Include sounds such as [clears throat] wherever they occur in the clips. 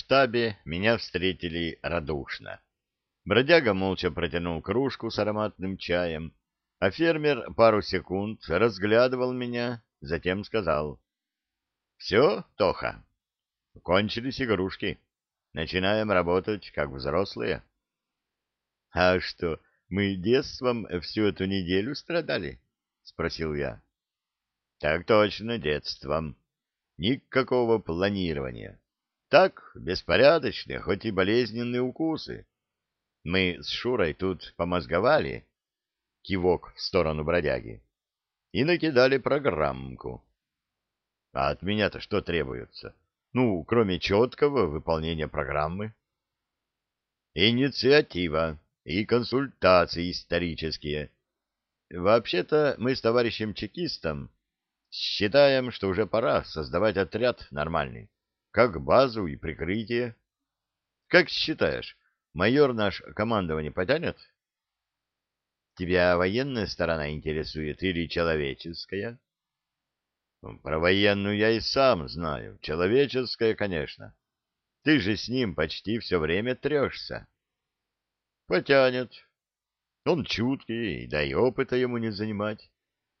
штабе меня встретили радушно. Бродяга молча протянул кружку с ароматным чаем, а фермер пару секунд разглядывал меня, затем сказал. — Все, Тоха, кончились игрушки. Начинаем работать, как взрослые. — А что, мы детством всю эту неделю страдали? — спросил я. — Так точно, детством. Никакого планирования. Так, беспорядочные, хоть и болезненные укусы. Мы с Шурой тут помозговали, кивок в сторону бродяги, и накидали программку. А от меня-то что требуется? Ну, кроме четкого выполнения программы. Инициатива и консультации исторические. Вообще-то мы с товарищем чекистом Считаем, что уже пора создавать отряд нормальный, как базу и прикрытие. Как считаешь, майор наш командование потянет? Тебя военная сторона интересует или человеческая? Про военную я и сам знаю. Человеческая, конечно. Ты же с ним почти все время трешься. Потянет. Он чуткий, да и опыта ему не занимать.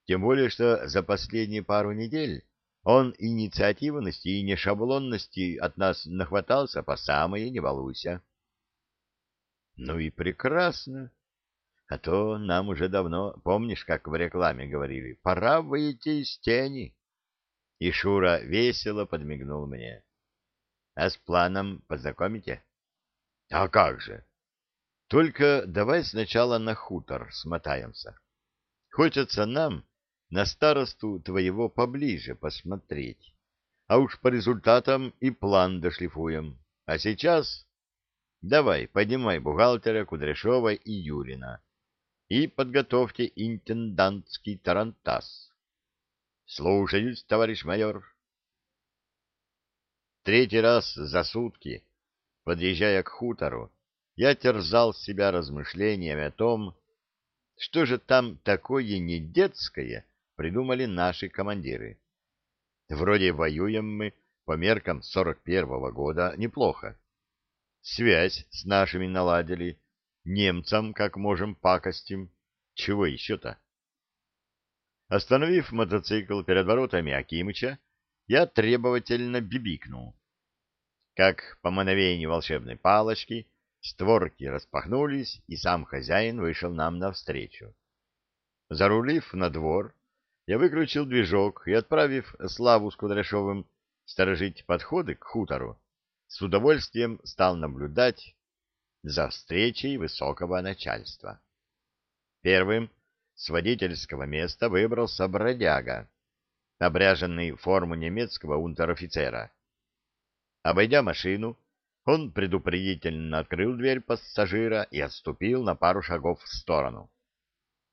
Тем более, что за последние пару недель он инициативности и нешаблонности от нас нахватался по самое не волуйся. Ну и прекрасно. А то нам уже давно, помнишь, как в рекламе говорили, пора выйти из тени. И Шура весело подмигнул мне. А с планом познакомите? А как же? Только давай сначала на хутор смотаемся. Хочется нам на старосту твоего поближе посмотреть. А уж по результатам и план дошлифуем. А сейчас давай, поднимай бухгалтера Кудряшова и Юрина и подготовьте интендантский тарантас. Слушаюсь, товарищ майор. Третий раз за сутки, подъезжая к хутору, я терзал себя размышлениями о том, что же там такое не детское, придумали наши командиры. Вроде воюем мы по меркам 41-го года неплохо. Связь с нашими наладили, немцам как можем пакостим. Чего еще-то? Остановив мотоцикл перед воротами Акимыча, я требовательно бибикнул. Как по мановению волшебной палочки, створки распахнулись, и сам хозяин вышел нам навстречу. Зарулив на двор, я выключил движок и, отправив Славу с Кудряшовым сторожить подходы к хутору, с удовольствием стал наблюдать за встречей высокого начальства. Первым с водительского места выбрался бродяга, обряженный в форму немецкого унтер-офицера. Обойдя машину, он предупредительно открыл дверь пассажира и отступил на пару шагов в сторону.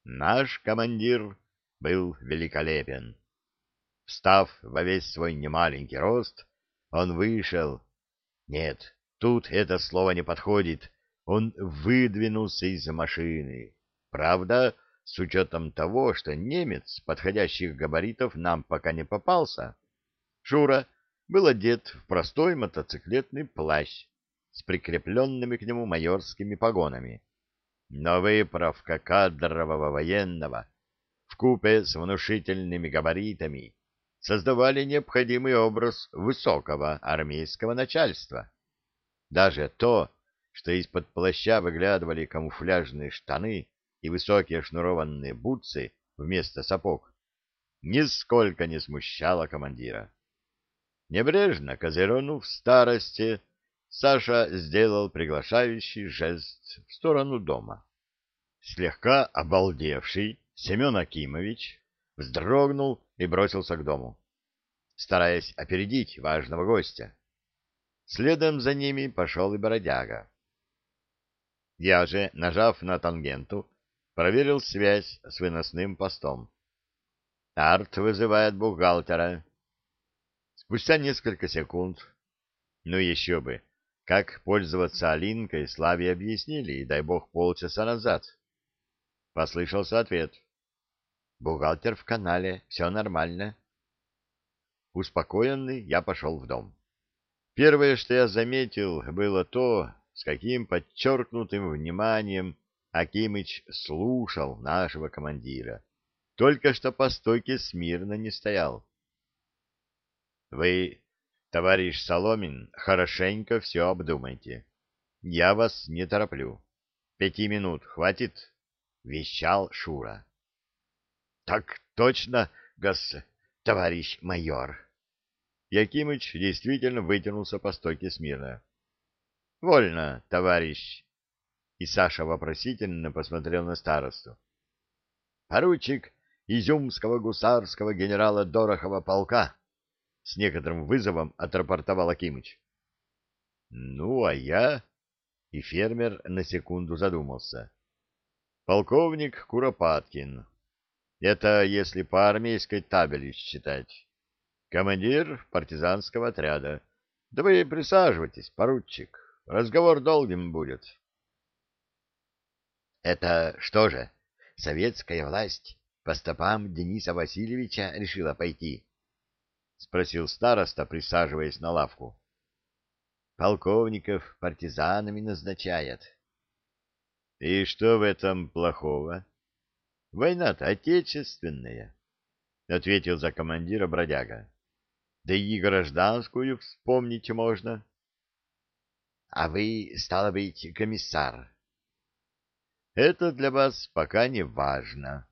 Наш командир был великолепен. Встав во весь свой немаленький рост, он вышел. Нет, тут это слово не подходит. Он выдвинулся из машины. Правда, с учетом того, что немец подходящих габаритов нам пока не попался, Шура был одет в простой мотоциклетный плащ с прикрепленными к нему майорскими погонами. Но выправка кадрового военного — вкупе с внушительными габаритами создавали необходимый образ высокого армейского начальства. Даже то, что из-под плаща выглядывали камуфляжные штаны и высокие шнурованные бутсы вместо сапог, нисколько не смущало командира. Небрежно козырнув в старости, Саша сделал приглашающий жест в сторону дома. Слегка обалдевший, Семен Акимович вздрогнул и бросился к дому, стараясь опередить важного гостя. Следом за ними пошел и бродяга. Я же, нажав на тангенту, проверил связь с выносным постом. Арт вызывает бухгалтера. Спустя несколько секунд, ну еще бы, как пользоваться Алинкой Славе объяснили, дай бог полчаса назад. Послышался ответ. Бухгалтер в канале, все нормально. Успокоенный, я пошел в дом. Первое, что я заметил, было то, с каким подчеркнутым вниманием Акимыч слушал нашего командира. Только что по стойке смирно не стоял. — Вы, товарищ Соломин, хорошенько все обдумайте. Я вас не тороплю. Пяти минут хватит? — вещал Шура. — Так точно, гос... товарищ майор. Якимыч действительно вытянулся по стойке смирно. — Вольно, товарищ. И Саша вопросительно посмотрел на старосту. — Поручик Изюмского гусарского генерала Дорохова полка, — с некоторым вызовом отрапортовал Акимыч. — Ну, а я... И фермер на секунду задумался. — Полковник Куропаткин. Это если по армейской табели считать командир партизанского отряда. Да вы присаживайтесь, поручик, разговор долгим будет. Это что же, советская власть по стопам Дениса Васильевича решила пойти? — спросил староста, присаживаясь на лавку. — Полковников партизанами назначает. — И что в этом плохого? Война-то отечественная, — ответил за командира бродяга да и гражданскую вспомнить можно. — А вы, стало быть, комиссар? — Это для вас пока не важно.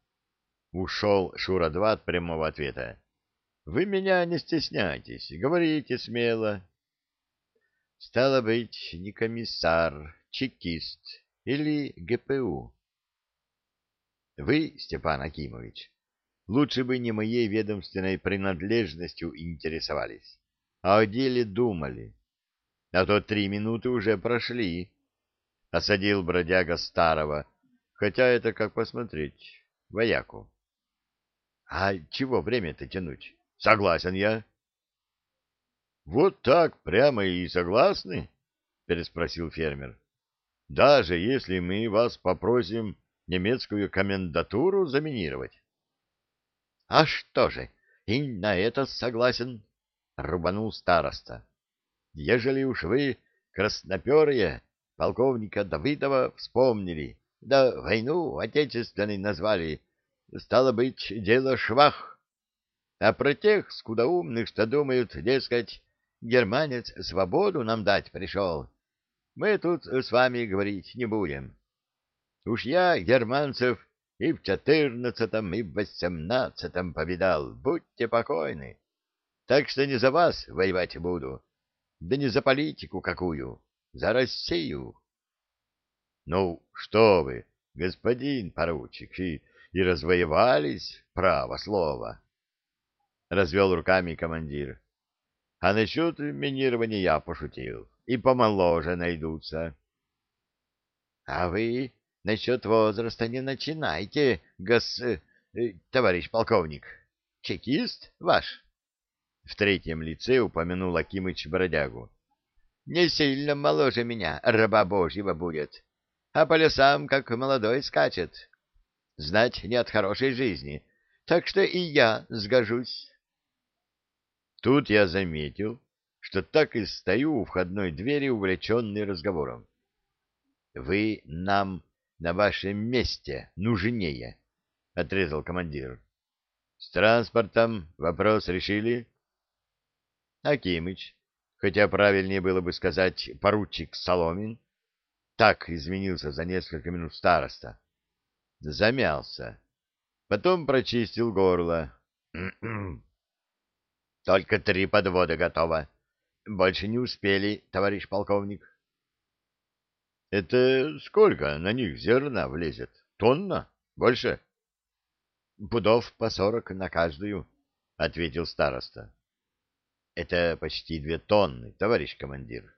Ушел Шура-2 от прямого ответа. — Вы меня не стесняйтесь, говорите смело. — Стало быть, не комиссар, чекист или ГПУ. — Вы, Степан Акимович, лучше бы не моей ведомственной принадлежностью интересовались, а о деле думали. А то три минуты уже прошли. Осадил бродяга старого, хотя это как посмотреть, вояку. А чего время-то тянуть? Согласен я. Вот так прямо и согласны? Переспросил фермер. Даже если мы вас попросим немецкую комендатуру заминировать. — А что же, и на это согласен, — рубанул староста. — Ежели уж вы, красноперые, полковника Давыдова вспомнили, да войну отечественной назвали, стало быть, дело швах. А про тех скудоумных, что думают, дескать, германец свободу нам дать пришел, мы тут с вами говорить не будем. Уж я германцев и в четырнадцатом, и в восемнадцатом повидал. Будьте покойны. Так что не за вас воевать буду, да не за политику какую, за Россию. Ну, что вы, господин поручик, и, и развоевались, право слово. Развел руками командир. А насчет минирования я пошутил, и помоложе найдутся. — А вы Насчет возраста не начинайте, гос... Э, товарищ полковник. Чекист ваш? В третьем лице упомянул Акимыч бродягу. Не сильно моложе меня, раба божьего будет, а по лесам, как молодой, скачет. Знать не от хорошей жизни, так что и я сгожусь. Тут я заметил, что так и стою у входной двери, увлеченный разговором. Вы нам на вашем месте нужнее, — отрезал командир. — С транспортом вопрос решили? Акимыч, хотя правильнее было бы сказать поручик Соломин, так изменился за несколько минут староста. Замялся. Потом прочистил горло. [clears throat] — Только три подвода готово. Больше не успели, товарищ полковник. Это сколько на них зерна влезет? Тонна? Больше? Пудов по сорок на каждую, — ответил староста. Это почти две тонны, товарищ командир.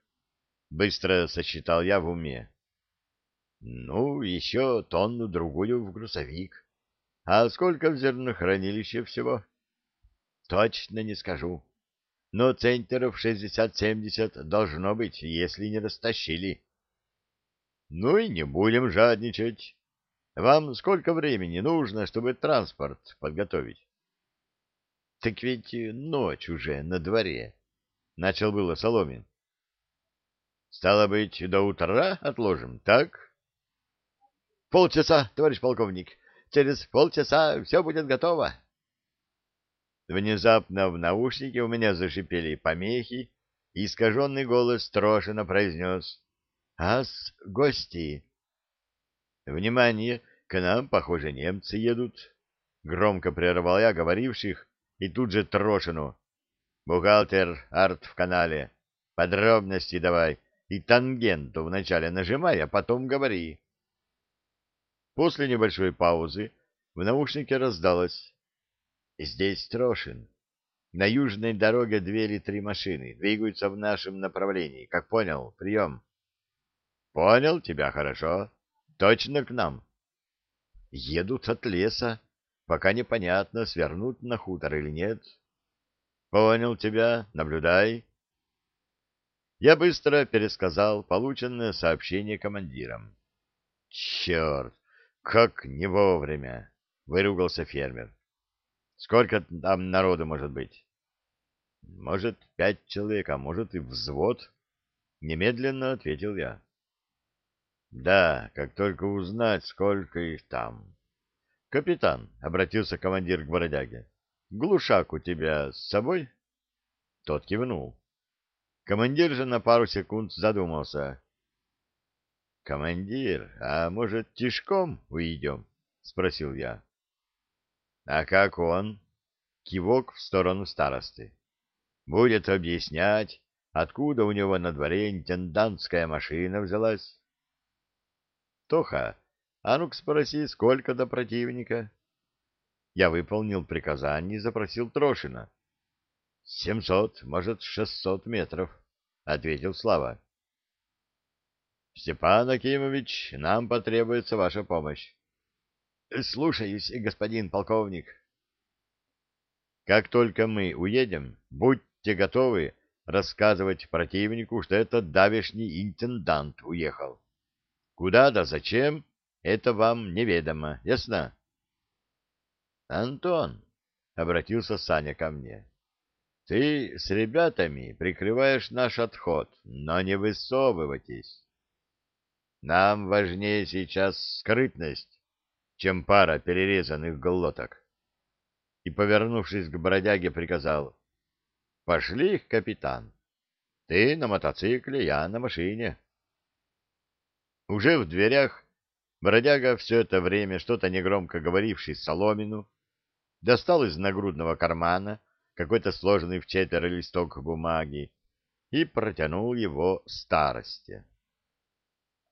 Быстро сосчитал я в уме. Ну, еще тонну-другую в грузовик. А сколько в зернохранилище всего? Точно не скажу. Но центнеров шестьдесят-семьдесят должно быть, если не растащили. Ну и не будем жадничать. Вам сколько времени нужно, чтобы транспорт подготовить? Так ведь ночь уже на дворе. Начал было Соломин. Стало быть, до утра отложим, так? Полчаса, товарищ полковник. Через полчаса все будет готово. Внезапно в наушнике у меня зашипели помехи, и искаженный голос Трошина произнес «Ас, гости!» «Внимание! К нам, похоже, немцы едут!» Громко прервал я говоривших, и тут же Трошину. «Бухгалтер, арт в канале. Подробности давай. И тангенту вначале нажимай, а потом говори». После небольшой паузы в наушнике раздалось. «Здесь Трошин. На южной дороге две или три машины двигаются в нашем направлении. Как понял? Прием». «Понял тебя хорошо. Точно к нам». «Едут от леса. Пока непонятно, свернут на хутор или нет». «Понял тебя. Наблюдай». Я быстро пересказал полученное сообщение командирам. «Черт! Как не вовремя!» — выругался фермер. «Сколько там народу может быть?» «Может, пять человек, а может и взвод?» — немедленно ответил я. «Да, как только узнать, сколько их там». «Капитан», — обратился командир к бродяге, — «глушак у тебя с собой?» Тот кивнул. Командир же на пару секунд задумался. «Командир, а может, тишком уйдем?» — спросил я. «А как он?» — кивок в сторону старосты. «Будет объяснять, откуда у него на дворе интендантская машина взялась». «Тоха, а ну-ка спроси, сколько до противника?» Я выполнил приказание и запросил Трошина. «Семьсот, может, шестьсот метров», — ответил Слава. Степан Акимович, нам потребуется ваша помощь. Слушаюсь, господин полковник. Как только мы уедем, будьте готовы рассказывать противнику, что это давешний интендант уехал. Куда да зачем, это вам неведомо, ясно? Антон, — обратился Саня ко мне, — ты с ребятами прикрываешь наш отход, но не высовывайтесь. Нам важнее сейчас скрытность, чем пара перерезанных глоток. И, повернувшись к бродяге, приказал. — Пошли, капитан. Ты на мотоцикле, я на машине. Уже в дверях бродяга все это время, что-то негромко говоривший Соломину, достал из нагрудного кармана какой-то сложенный в четверо листок бумаги и протянул его старости.